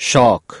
shock.